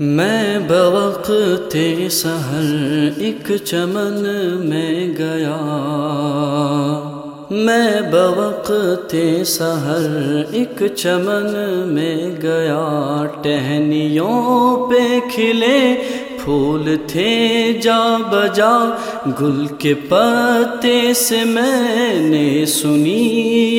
میں بوقت سہر ایک چمن میں گیا۔ میں بوقت سہر ایک چمن میں گیا۔ ٹہنیوں پہ کھلے پھول تھے جا بجا۔ گل کے پتے سے میں نے سنی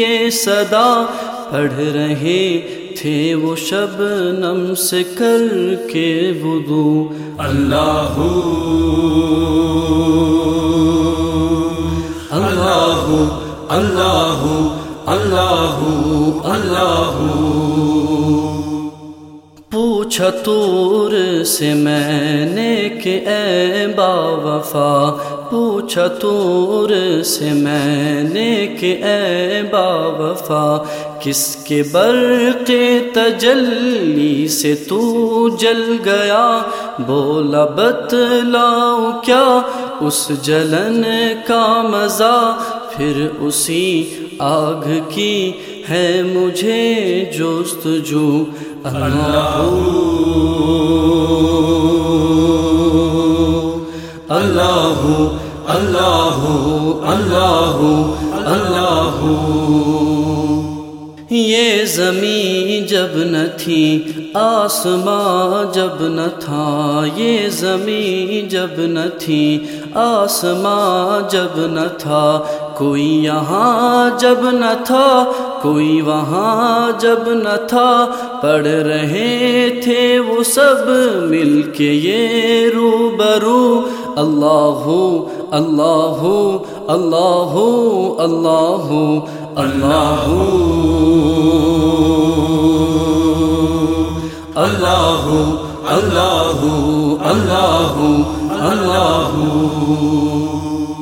یہ صدا۔ پڑھ رہے تھے وہ شب نم سے کر کے وضو۔ اللہ اللہ اللہ اللہ اللہ پوچھا تور سے میں نے کہ اے با وفا۔ پوچھا تور سے میں نے کہ اے با وفا۔ کس کے برق تجلی سے تو جل گیا؟ بولا بتلاؤ کیا اس جلن کا مزہ؟ پھر اسی آگ کی ہے مجھے جوست جو اللہ اللہ اللہ اللہ اللہ یہ زمین جب نہ تھی آسماں جب نہ تھا یہ زمین جب نہ تھی آسماں جب نہ تھا کوئی یہاں جب نہ تھا کوئی وہاں جب نہ تھا پڑھ رہے تھے وہ سب مل کے یہ رو برو اللہ اللہ اللہ اللہ اللہ اللہ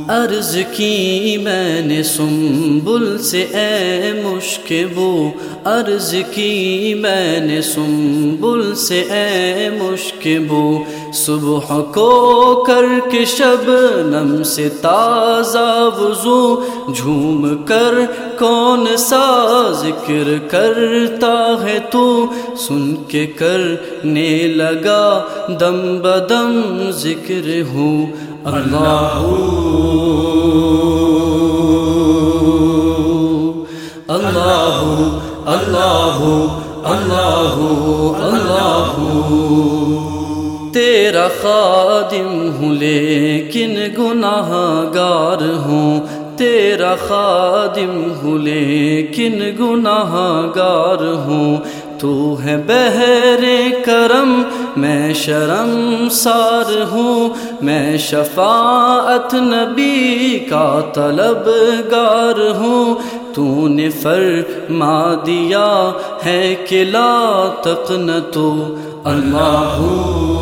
عرض کی میں نے سنبل سے اے مشکبو عرض کی میں نے سنبل سے اے مشکبو صبح کو کر کے شب نم سے تازہ وضو، جھوم کر کون سا ذکر کرتا ہے تو؟ سن کے کرنے لگا دم بدم ذکر ہوں۔ اللہ اللہ اللہ اللہ اللہ تیرا خادم ہوں لیکن گناہ گار ہوں تیرا خادم ہوں لیکن گناہ گار ہوں تو ہے بہر کرم میں شرم سار ہوں، میں شفاعت نبی کا طلب گار ہوں۔ تو نے فرما دیا ہے کہ لا تقن تو اللہ اللہ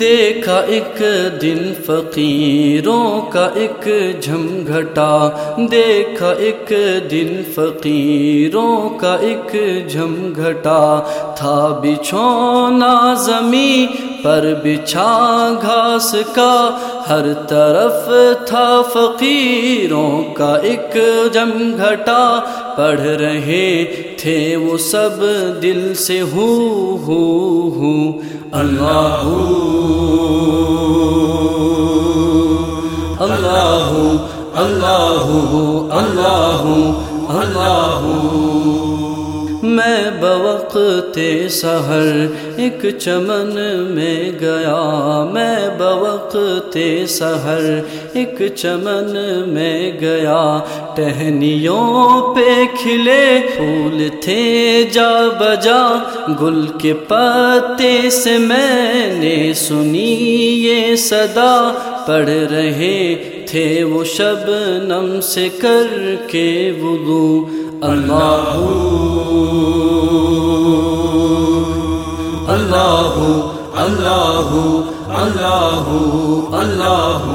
دیکھا ایک دن فقیروں کا ایک جھم گھٹا دیکھا ایک دن فقیروں کا ایک جھم گھٹا تھا بچھونا زمیں پر بچھا گھاس کا ہر طرف تھا فقیروں کا ایک جم گھٹا۔ پڑھ رہے تھے وہ سب دل سے ہو ہو ہو۔ اللہ اللہ اللہ اللہ اللہ میں بوقت سحر ایک چمن میں گیا میں بوقت سحر ایک چمن میں گیا ٹہنیوں پہ کھلے پھول تھے جا بجا گل کے پتے سے میں نے سنی یہ صدا پڑھ رہے تھے وہ شب نم سے کر کے وضو۔ اللہ اللہ اللہ اللہ اللہ